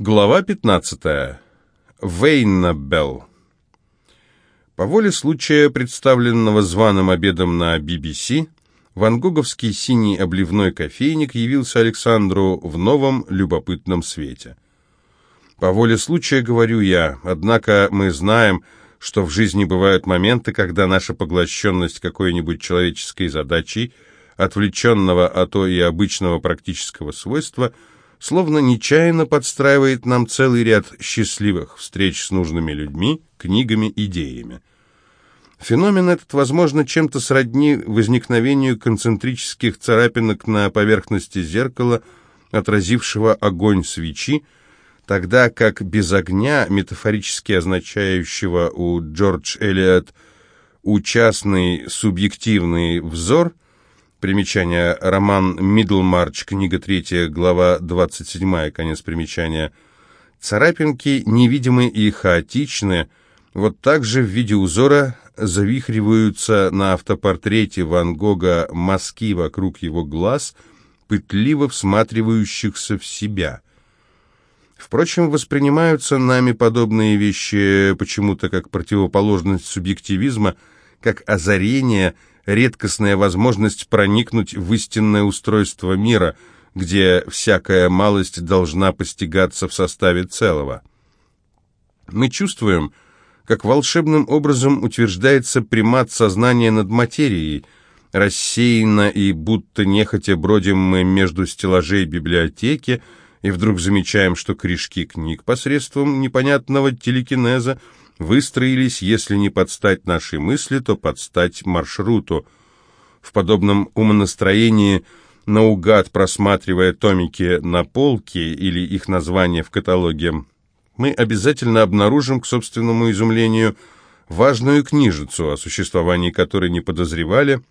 Глава 15. Вейнабелл. По воле случая, представленного званым обедом на BBC, Ван Гоговский синий обливной кофейник явился Александру в новом любопытном свете. По воле случая, говорю я, однако мы знаем, что в жизни бывают моменты, когда наша поглощенность какой-нибудь человеческой задачей, отвлеченного от то и обычного практического свойства – словно нечаянно подстраивает нам целый ряд счастливых встреч с нужными людьми, книгами, идеями. Феномен этот, возможно, чем-то сродни возникновению концентрических царапинок на поверхности зеркала, отразившего огонь свечи, тогда как без огня, метафорически означающего у Джордж Элиот «участный субъективный взор», Примечание. Роман «Мидлмарч», книга 3, глава 27, конец примечания. Царапинки невидимы и хаотичны, вот так же в виде узора завихриваются на автопортрете Ван Гога мазки вокруг его глаз, пытливо всматривающихся в себя. Впрочем, воспринимаются нами подобные вещи почему-то как противоположность субъективизма, как озарение – редкостная возможность проникнуть в истинное устройство мира, где всякая малость должна постигаться в составе целого. Мы чувствуем, как волшебным образом утверждается примат сознания над материей, рассеянно и будто нехотя бродим мы между стеллажей библиотеки, и вдруг замечаем, что корешки книг посредством непонятного телекинеза выстроились, если не под стать нашей мысли, то под стать маршруту. В подобном умонастроении, наугад просматривая томики на полке или их название в каталоге, мы обязательно обнаружим, к собственному изумлению, важную книжицу, о существовании которой не подозревали,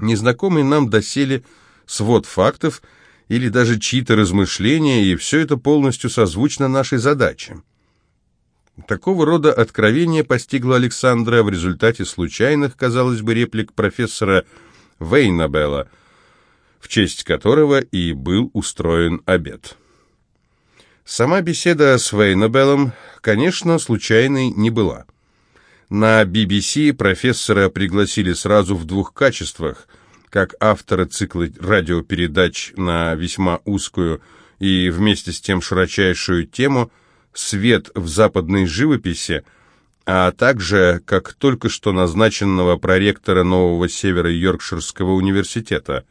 незнакомый нам доселе свод фактов или даже чьи-то размышления, и все это полностью созвучно нашей задаче. Такого рода откровение постигло Александра в результате случайных, казалось бы, реплик профессора Вейнабелла, в честь которого и был устроен обед. Сама беседа с Вейнабеллом, конечно, случайной не была. На BBC профессора пригласили сразу в двух качествах, как автора цикла радиопередач на весьма узкую и вместе с тем широчайшую тему – свет в западной живописи, а также как только что назначенного проректора Нового Севера Йоркширского университета.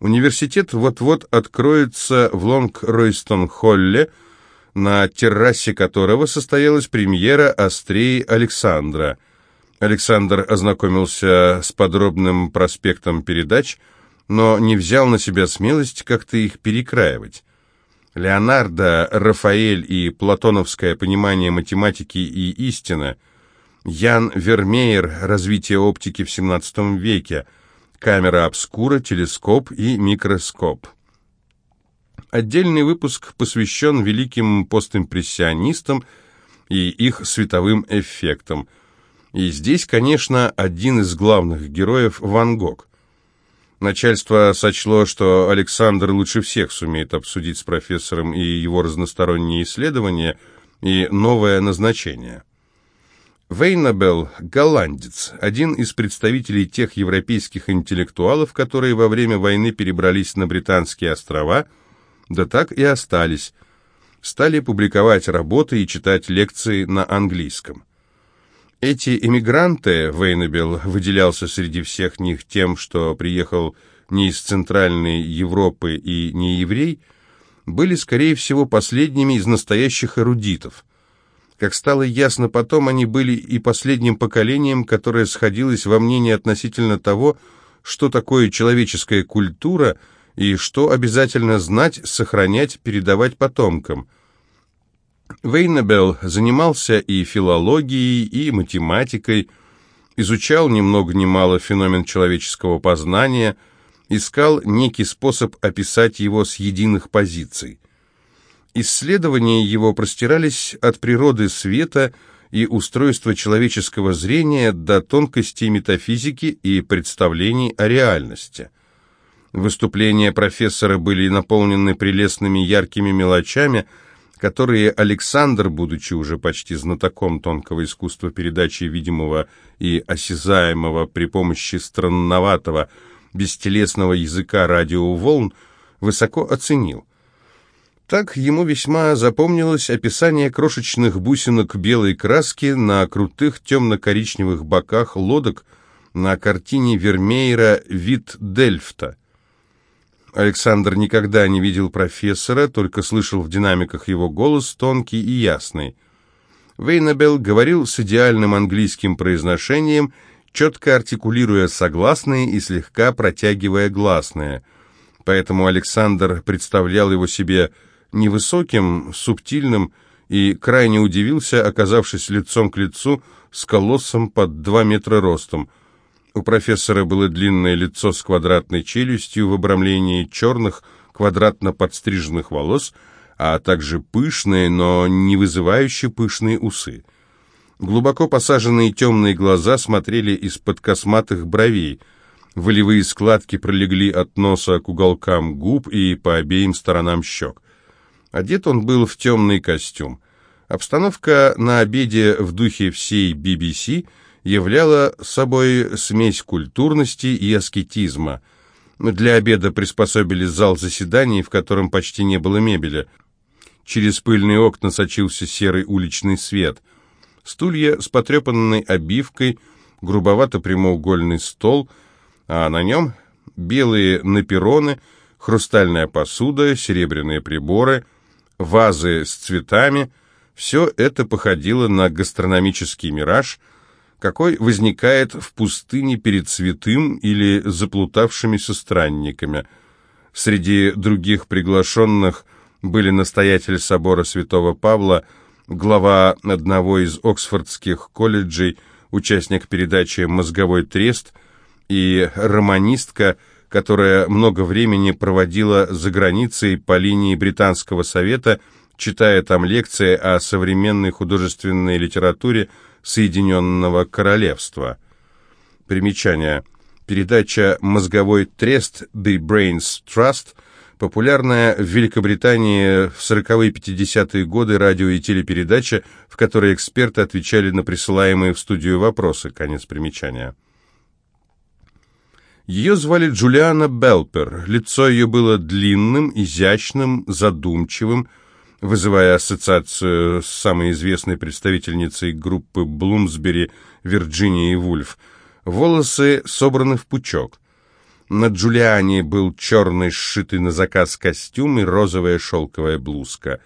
Университет вот-вот откроется в Лонг-Ройстон-Холле, на террасе которого состоялась премьера «Острей Александра». Александр ознакомился с подробным проспектом передач, но не взял на себя смелость как-то их перекраивать. Леонардо, Рафаэль и платоновское понимание математики и истины, Ян Вермеер «Развитие оптики в XVII веке», камера обскура, телескоп и микроскоп. Отдельный выпуск посвящен великим постимпрессионистам и их световым эффектам. И здесь, конечно, один из главных героев Ван Гог. Начальство сочло, что Александр лучше всех сумеет обсудить с профессором и его разносторонние исследования и новое назначение. Вейнабелл – голландец, один из представителей тех европейских интеллектуалов, которые во время войны перебрались на Британские острова, да так и остались, стали публиковать работы и читать лекции на английском. Эти эмигранты, Вейнабел выделялся среди всех них тем, что приехал не из Центральной Европы и не еврей, были, скорее всего, последними из настоящих эрудитов. Как стало ясно потом, они были и последним поколением, которое сходилось во мнении относительно того, что такое человеческая культура и что обязательно знать, сохранять, передавать потомкам – Вейнабелл занимался и филологией, и математикой, изучал ни много ни мало феномен человеческого познания, искал некий способ описать его с единых позиций. Исследования его простирались от природы света и устройства человеческого зрения до тонкостей метафизики и представлений о реальности. Выступления профессора были наполнены прелестными яркими мелочами – которые Александр, будучи уже почти знатоком тонкого искусства передачи видимого и осязаемого при помощи странноватого, бестелесного языка радиоволн, высоко оценил. Так ему весьма запомнилось описание крошечных бусинок белой краски на крутых темно-коричневых боках лодок на картине Вермеера «Вид Дельфта». Александр никогда не видел профессора, только слышал в динамиках его голос, тонкий и ясный. Вейнабелл говорил с идеальным английским произношением, четко артикулируя согласные и слегка протягивая гласные. Поэтому Александр представлял его себе невысоким, субтильным и крайне удивился, оказавшись лицом к лицу с колоссом под два метра ростом – у профессора было длинное лицо с квадратной челюстью в обрамлении черных, квадратно подстриженных волос, а также пышные, но не вызывающие пышные усы. Глубоко посаженные темные глаза смотрели из-под косматых бровей. Волевые складки пролегли от носа к уголкам губ и по обеим сторонам щек. Одет он был в темный костюм. Обстановка на обеде в духе всей BBC – являла собой смесь культурности и аскетизма. Для обеда приспособили зал заседаний, в котором почти не было мебели. Через пыльные окна сочился серый уличный свет. Стулья с потрепанной обивкой, грубовато-прямоугольный стол, а на нем белые напероны, хрустальная посуда, серебряные приборы, вазы с цветами. Все это походило на гастрономический мираж – какой возникает в пустыне перед святым или заплутавшимися странниками. Среди других приглашенных были настоятель собора святого Павла, глава одного из оксфордских колледжей, участник передачи «Мозговой трест» и романистка, которая много времени проводила за границей по линии Британского совета, читая там лекции о современной художественной литературе, Соединенного Королевства. Примечание. Передача «Мозговой трест» The Brains Trust популярная в Великобритании в 40-50-е годы радио и телепередача, в которой эксперты отвечали на присылаемые в студию вопросы. Конец примечания. Ее звали Джулиана Белпер. Лицо ее было длинным, изящным, задумчивым, вызывая ассоциацию с самой известной представительницей группы Блумсбери Вирджинией Вульф. Волосы собраны в пучок. На Джулиане был черный, сшитый на заказ костюм и розовая шелковая блузка.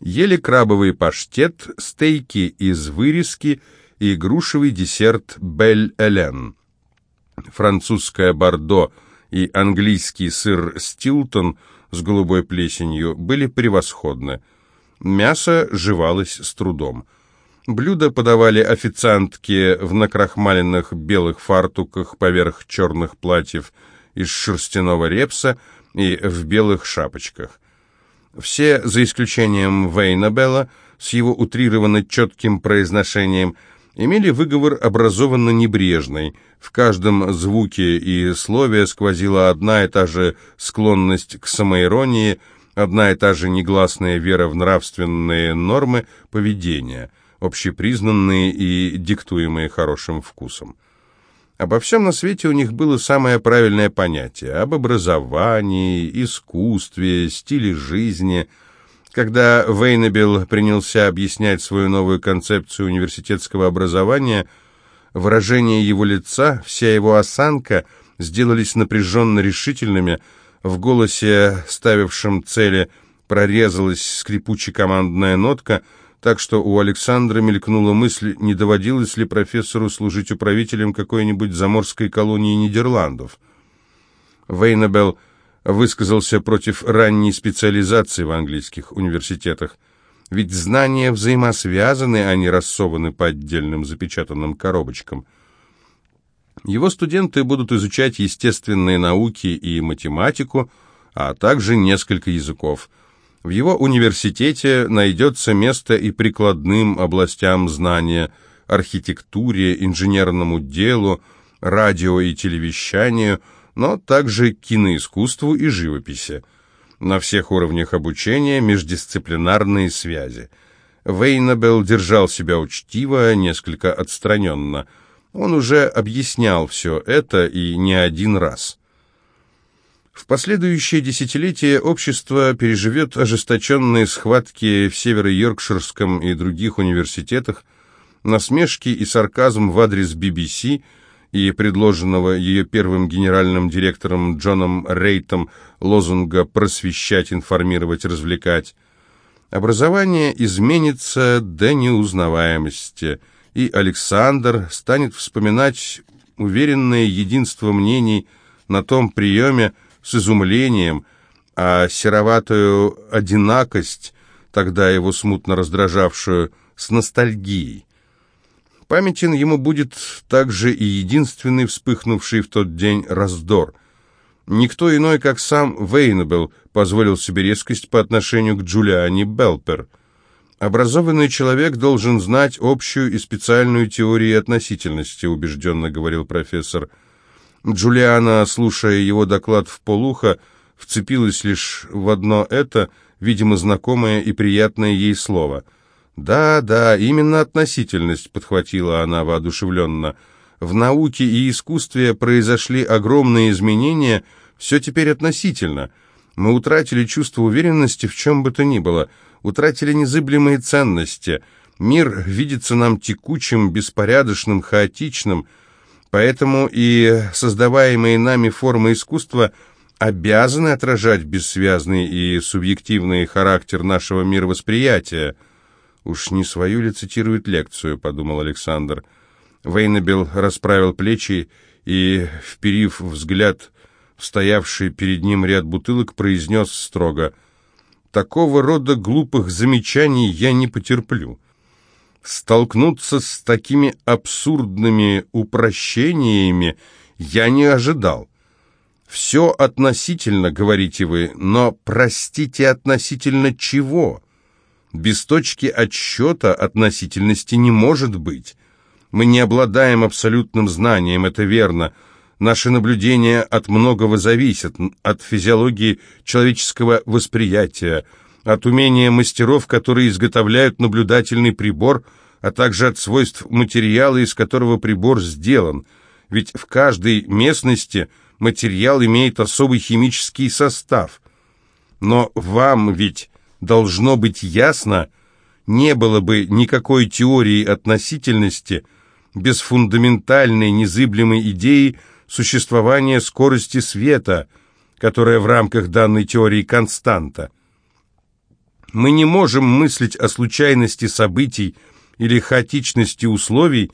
Ели крабовый паштет, стейки из вырезки и грушевый десерт «Бель-Элен». Французское бордо и английский сыр «Стилтон» – с голубой плесенью были превосходны. Мясо жевалось с трудом. Блюда подавали официантки в накрахмаленных белых фартуках поверх черных платьев из шерстяного репса и в белых шапочках. Все, за исключением Вейнабелла, с его утрированно четким произношением, имели выговор образованно небрежный. В каждом звуке и слове сквозила одна и та же склонность к самоиронии, одна и та же негласная вера в нравственные нормы поведения, общепризнанные и диктуемые хорошим вкусом. Обо всем на свете у них было самое правильное понятие – об образовании, искусстве, стиле жизни – когда Вейнабелл принялся объяснять свою новую концепцию университетского образования, выражение его лица, вся его осанка сделались напряженно решительными, в голосе, ставившем цели, прорезалась скрипучая командная нотка, так что у Александра мелькнула мысль, не доводилось ли профессору служить управителем какой-нибудь заморской колонии Нидерландов. Вейнабелл высказался против ранней специализации в английских университетах. Ведь знания взаимосвязаны, а не рассованы по отдельным запечатанным коробочкам. Его студенты будут изучать естественные науки и математику, а также несколько языков. В его университете найдется место и прикладным областям знания, архитектуре, инженерному делу, радио и телевещанию – но также киноискусству и живописи. на всех уровнях обучения, междисциплинарные связи. Вейнабелл держал себя учтиво, несколько отстраненно. Он уже объяснял все это и не один раз. В последующее десятилетие общество переживет ожесточенные схватки в Северо-Йоркширском и других университетах, насмешки и сарказм в адрес BBC и предложенного ее первым генеральным директором Джоном Рейтом лозунга «просвещать, информировать, развлекать». Образование изменится до неузнаваемости, и Александр станет вспоминать уверенное единство мнений на том приеме, с изумлением, а сероватую одинакость, тогда его смутно раздражавшую, с ностальгией. Памятен ему будет также и единственный вспыхнувший в тот день раздор. Никто иной, как сам Вейнабелл, позволил себе резкость по отношению к Джулиане Белпер. «Образованный человек должен знать общую и специальную теории относительности», убежденно говорил профессор. Джулиана, слушая его доклад в полухо, вцепилась лишь в одно это, видимо, знакомое и приятное ей слово. «Да, да, именно относительность», — подхватила она воодушевленно. «В науке и искусстве произошли огромные изменения, все теперь относительно. Мы утратили чувство уверенности в чем бы то ни было, утратили незыблемые ценности. Мир видится нам текучим, беспорядочным, хаотичным». Поэтому и создаваемые нами формы искусства обязаны отражать бессвязный и субъективный характер нашего мировосприятия. «Уж не свою ли цитирует лекцию?» — подумал Александр. Вейнабел расправил плечи и, вперив взгляд в стоявший перед ним ряд бутылок, произнес строго «Такого рода глупых замечаний я не потерплю» столкнуться с такими абсурдными упрощениями я не ожидал. Все относительно, говорите вы, но, простите, относительно чего? Без точки отсчета относительности не может быть. Мы не обладаем абсолютным знанием, это верно. Наши наблюдения от многого зависят, от физиологии человеческого восприятия, от умения мастеров, которые изготовляют наблюдательный прибор, а также от свойств материала, из которого прибор сделан. Ведь в каждой местности материал имеет особый химический состав. Но вам ведь должно быть ясно, не было бы никакой теории относительности без фундаментальной незыблемой идеи существования скорости света, которая в рамках данной теории константа. Мы не можем мыслить о случайности событий или хаотичности условий,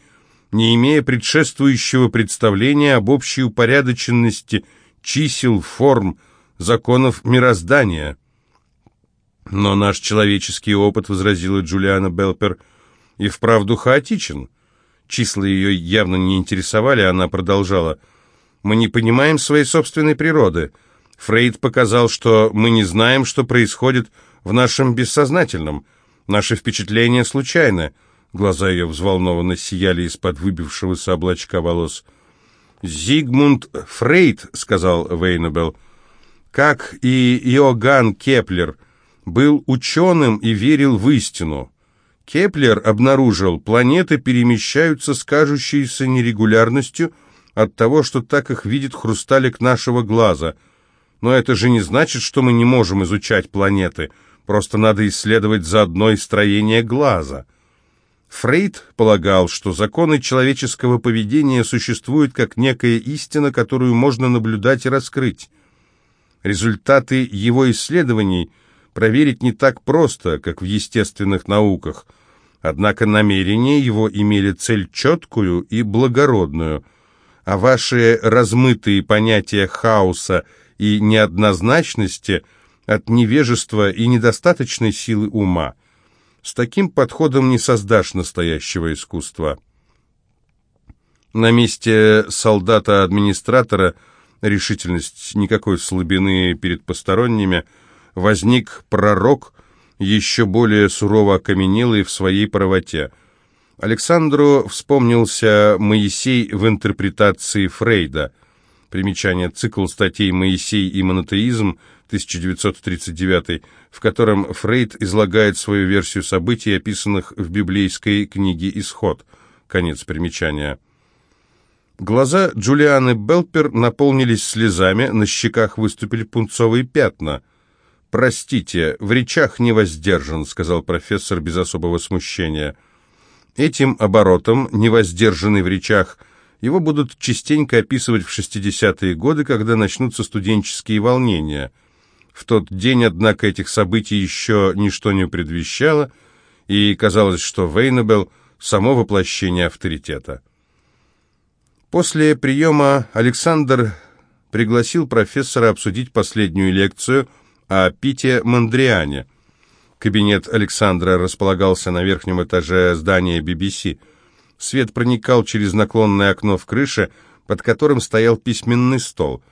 не имея предшествующего представления об общей упорядоченности чисел, форм, законов мироздания. Но наш человеческий опыт, возразила Джулиана Белпер, и вправду хаотичен. Числа ее явно не интересовали, она продолжала. Мы не понимаем своей собственной природы. Фрейд показал, что мы не знаем, что происходит в нашем бессознательном. Наши впечатления случайны. Глаза ее взволнованно сияли из-под выбившегося облачка волос. «Зигмунд Фрейд», — сказал Вейнабел, — «как и Иоганн Кеплер, был ученым и верил в истину. Кеплер обнаружил, планеты перемещаются с кажущейся нерегулярностью от того, что так их видит хрусталик нашего глаза. Но это же не значит, что мы не можем изучать планеты». Просто надо исследовать заодно и строение глаза. Фрейд полагал, что законы человеческого поведения существуют как некая истина, которую можно наблюдать и раскрыть. Результаты его исследований проверить не так просто, как в естественных науках, однако намерения его имели цель четкую и благородную, а ваши размытые понятия хаоса и неоднозначности – от невежества и недостаточной силы ума. С таким подходом не создашь настоящего искусства. На месте солдата-администратора решительность никакой слабины перед посторонними возник пророк, еще более сурово окаменелый в своей правоте. Александру вспомнился Моисей в интерпретации Фрейда. Примечание цикл статей «Моисей и монотеизм» 1939, в котором Фрейд излагает свою версию событий, описанных в библейской книге «Исход». Конец примечания. Глаза Джулианы Белпер наполнились слезами, на щеках выступили пунцовые пятна. «Простите, в речах не воздержан», — сказал профессор без особого смущения. Этим оборотом, невоздержанный в речах, его будут частенько описывать в 60-е годы, когда начнутся студенческие волнения. В тот день, однако, этих событий еще ничто не предвещало, и казалось, что Вейнабелл — само воплощение авторитета. После приема Александр пригласил профессора обсудить последнюю лекцию о Пите Мандриане. Кабинет Александра располагался на верхнем этаже здания BBC. Свет проникал через наклонное окно в крыше, под которым стоял письменный стол.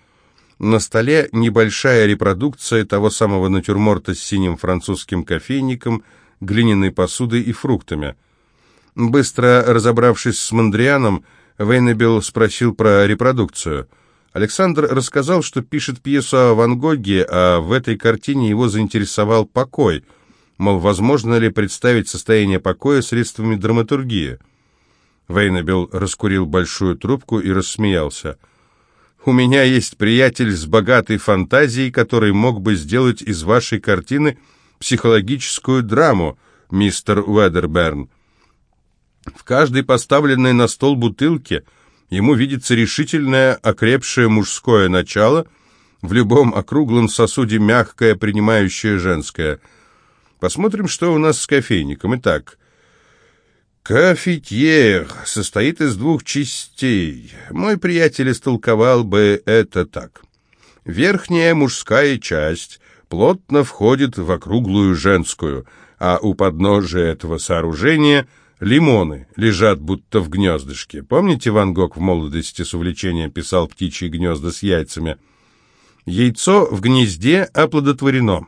На столе небольшая репродукция того самого натюрморта с синим французским кофейником, глиняной посудой и фруктами. Быстро разобравшись с Мандрианом, Вейнебел спросил про репродукцию. Александр рассказал, что пишет пьесу о Ван Гоге, а в этой картине его заинтересовал покой. Мол, возможно ли представить состояние покоя средствами драматургии? Вейнебел раскурил большую трубку и рассмеялся. «У меня есть приятель с богатой фантазией, который мог бы сделать из вашей картины психологическую драму, мистер Уэдерберн. В каждой поставленной на стол бутылке ему видится решительное, окрепшее мужское начало, в любом округлом сосуде мягкое, принимающее женское. Посмотрим, что у нас с кофейником. Итак, Кафетьер состоит из двух частей. Мой приятель истолковал бы это так. Верхняя мужская часть плотно входит в округлую женскую, а у подножия этого сооружения – Лимоны лежат будто в гнездышке. Помните, Ван Гог в молодости с увлечением писал птичьи гнезда с яйцами? Яйцо в гнезде оплодотворено.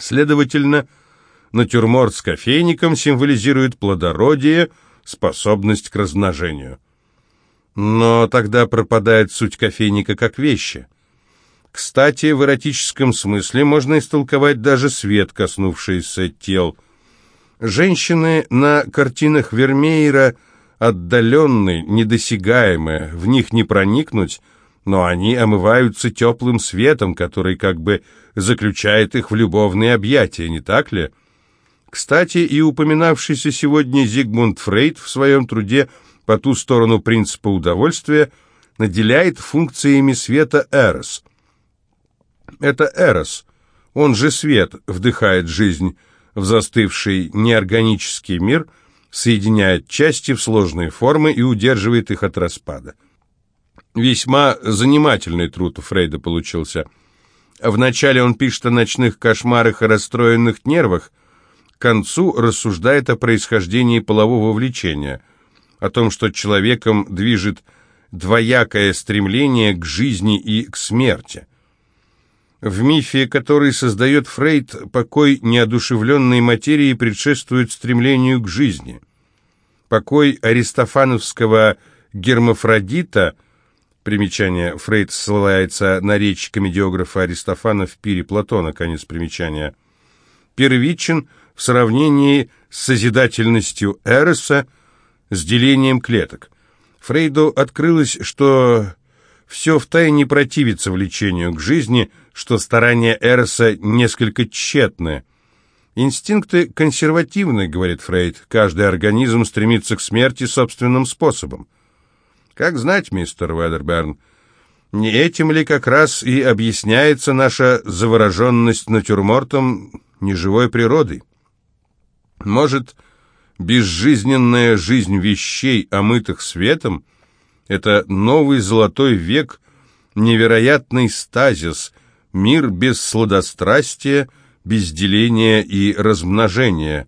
Следовательно, натюрморт с кофейником символизирует плодородие, способность к размножению. Но тогда пропадает суть кофейника как вещи. Кстати, в эротическом смысле можно истолковать даже свет, коснувшийся тел – Женщины на картинах Вермеера отдаленные, недосягаемые, в них не проникнуть, но они омываются теплым светом, который как бы заключает их в любовные объятия, не так ли? Кстати, и упоминавшийся сегодня Зигмунд Фрейд в своем труде «По ту сторону принципа удовольствия» наделяет функциями света Эрос. Это Эрос, он же свет, вдыхает жизнь, в застывший неорганический мир, соединяет части в сложные формы и удерживает их от распада. Весьма занимательный труд у Фрейда получился. Вначале он пишет о ночных кошмарах и расстроенных нервах, к концу рассуждает о происхождении полового влечения, о том, что человеком движет двоякое стремление к жизни и к смерти – в мифе, который создает Фрейд, покой неодушевленной материи предшествует стремлению к жизни. Покой аристофановского гермафродита, примечание, Фрейд ссылается на речь комедиографа Аристофана в пире Платона, конец примечания, первичен в сравнении с созидательностью Эроса, с делением клеток. Фрейду открылось, что все втайне противится влечению к жизни – что старания Эроса несколько тщетны. «Инстинкты консервативны», — говорит Фрейд, — «каждый организм стремится к смерти собственным способом». Как знать, мистер Уэдерберн, не этим ли как раз и объясняется наша завороженность натюрмортом неживой природой? Может, безжизненная жизнь вещей, омытых светом, это новый золотой век, невероятный стазис — Мир без сладострастия, без деления и размножения.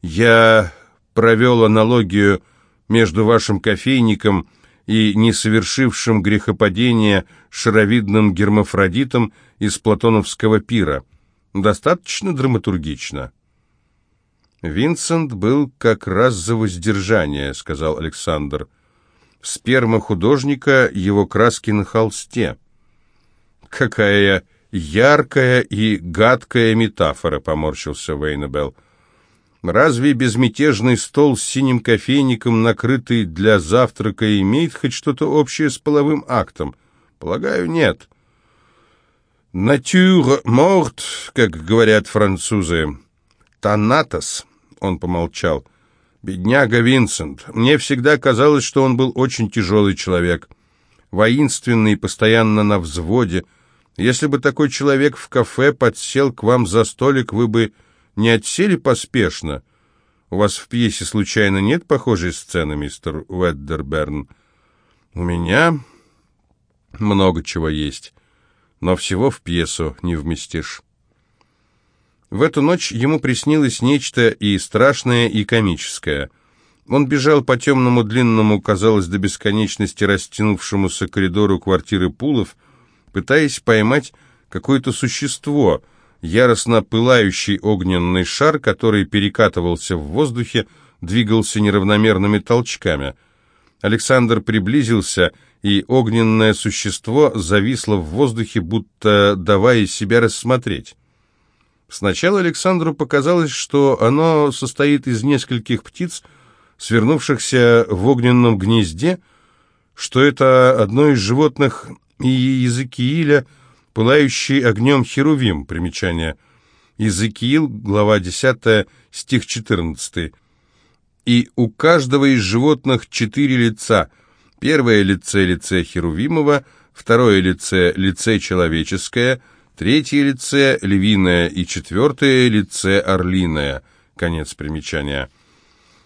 Я провел аналогию между вашим кофейником и несовершившим грехопадения шаровидным гермафродитом из платоновского пира. Достаточно драматургично. «Винсент был как раз за воздержание», — сказал Александр. «Сперма художника, его краски на холсте». «Какая «Яркая и гадкая метафора», — поморщился Вейнабелл. «Разве безмятежный стол с синим кофейником, накрытый для завтрака, имеет хоть что-то общее с половым актом? Полагаю, нет». «Натюр морт», как говорят французы. «Танатос», — он помолчал. «Бедняга Винсент. Мне всегда казалось, что он был очень тяжелый человек. Воинственный, постоянно на взводе. Если бы такой человек в кафе подсел к вам за столик, вы бы не отсели поспешно. У вас в пьесе случайно нет похожей сцены, мистер Уэддерберн? У меня много чего есть, но всего в пьесу не вместишь. В эту ночь ему приснилось нечто и страшное, и комическое. Он бежал по темному длинному, казалось, до бесконечности растянувшемуся коридору квартиры Пулов, пытаясь поймать какое-то существо, яростно пылающий огненный шар, который перекатывался в воздухе, двигался неравномерными толчками. Александр приблизился, и огненное существо зависло в воздухе, будто давая себя рассмотреть. Сначала Александру показалось, что оно состоит из нескольких птиц, свернувшихся в огненном гнезде, что это одно из животных и Иезекииля, пылающий огнем Херувим, примечание. Иезекиил, глава 10, стих 14. И у каждого из животных четыре лица. Первое лице – лице Херувимова, второе лице – лице человеческое, третье лице – львиное и четвертое лице – орлиное. Конец примечания.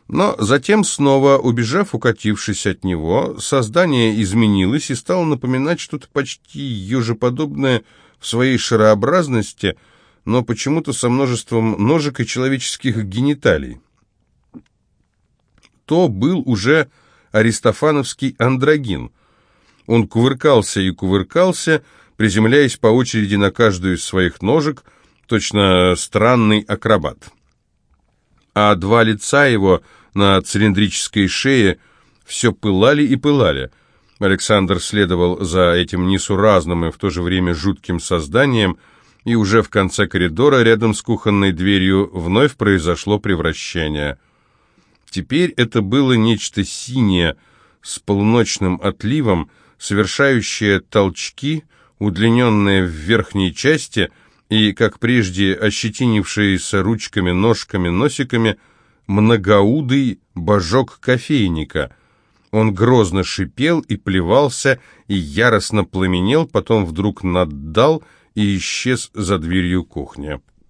Но затем снова, убежав, укатившись от него, создание изменилось и стало напоминать что-то почти ежеподобное в своей шарообразности, но почему-то со множеством ножек и человеческих гениталий. То был уже аристофановский андрогин. Он кувыркался и кувыркался, приземляясь по очереди на каждую из своих ножек, точно странный акробат а два лица его на цилиндрической шее все пылали и пылали. Александр следовал за этим несуразным и в то же время жутким созданием, и уже в конце коридора, рядом с кухонной дверью, вновь произошло превращение. Теперь это было нечто синее, с полуночным отливом, совершающее толчки, удлиненное в верхней части – и, как прежде, ощетинившиеся ручками, ножками, носиками, многоудый божок кофейника. Он грозно шипел и плевался, и яростно пламенел, потом вдруг наддал и исчез за дверью кухни.